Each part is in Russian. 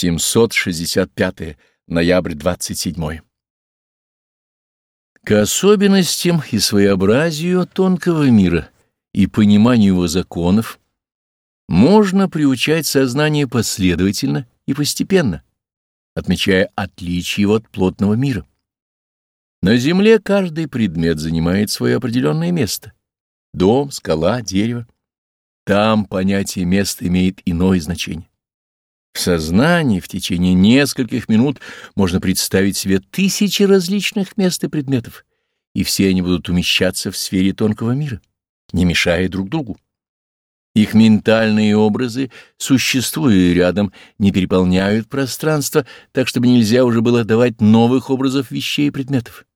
765 ноябрь 27 К особенностям и своеобразию тонкого мира и пониманию его законов можно приучать сознание последовательно и постепенно, отмечая отличие его от плотного мира. На Земле каждый предмет занимает свое определенное место. Дом, скала, дерево. Там понятие места имеет иное значение. В сознании в течение нескольких минут можно представить себе тысячи различных мест и предметов, и все они будут умещаться в сфере тонкого мира, не мешая друг другу. Их ментальные образы, существуя рядом, не переполняют пространство, так чтобы нельзя уже было давать новых образов вещей и предметов.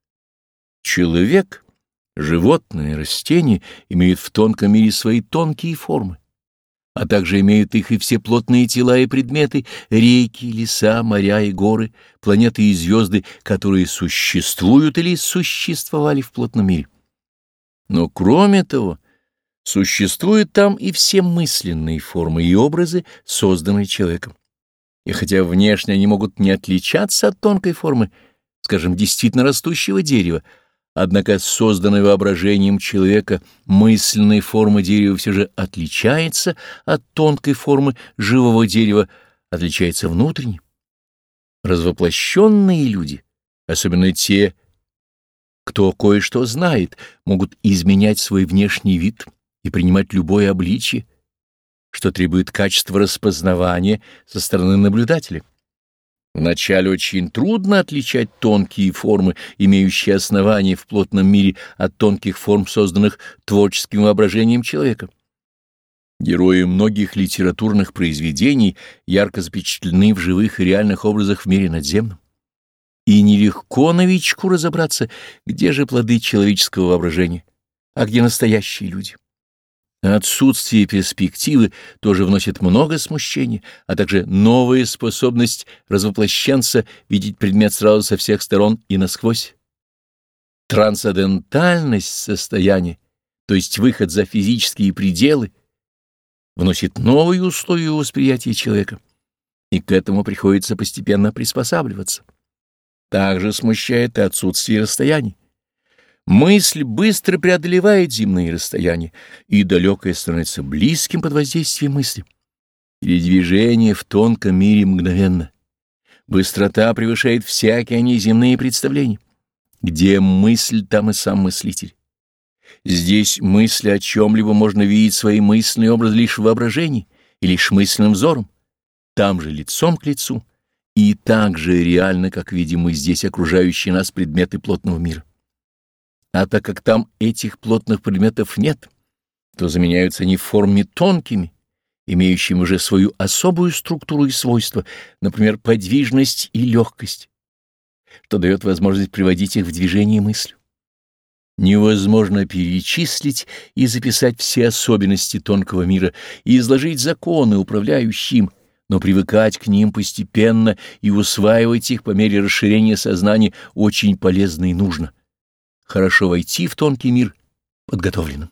Человек, животные, растения имеют в тонком мире свои тонкие формы а также имеют их и все плотные тела и предметы, реки, леса, моря и горы, планеты и звезды, которые существуют или существовали в плотном мире. Но кроме того, существуют там и все мысленные формы и образы, созданные человеком. И хотя внешне они могут не отличаться от тонкой формы, скажем, действительно растущего дерева, Однако созданная воображением человека мысленная форма дерева все же отличается от тонкой формы живого дерева, отличается внутренне. Развоплощенные люди, особенно те, кто кое-что знает, могут изменять свой внешний вид и принимать любое обличие, что требует качества распознавания со стороны наблюдателя. Вначале очень трудно отличать тонкие формы, имеющие основания в плотном мире, от тонких форм, созданных творческим воображением человека. Герои многих литературных произведений ярко запечатлены в живых и реальных образах в мире надземном. И нелегко новичку разобраться, где же плоды человеческого воображения, а где настоящие люди. Отсутствие перспективы тоже вносит много смущения, а также новая способность развоплощенца видеть предмет сразу со всех сторон и насквозь. Трансцендентальность состояния, то есть выход за физические пределы, вносит новые условия восприятия человека, и к этому приходится постепенно приспосабливаться. Также смущает и отсутствие расстояний. Мысль быстро преодолевает земные расстояния, и далекое становится близким под воздействием мысли. Передвижение в тонком мире мгновенно. Быстрота превышает всякие неземные представления. Где мысль, там и сам мыслитель. Здесь мысли о чем-либо можно видеть свои мысленный образ лишь в воображении и лишь мысленным взором. Там же лицом к лицу и так же реально, как видим мы здесь окружающие нас предметы плотного мира. А так как там этих плотных предметов нет, то заменяются они форме тонкими, имеющими уже свою особую структуру и свойства, например, подвижность и легкость, что дает возможность приводить их в движение мыслью. Невозможно перечислить и записать все особенности тонкого мира и изложить законы, управляющие им, но привыкать к ним постепенно и усваивать их по мере расширения сознания очень полезно и нужно хорошо войти в тонкий мир подготовленным.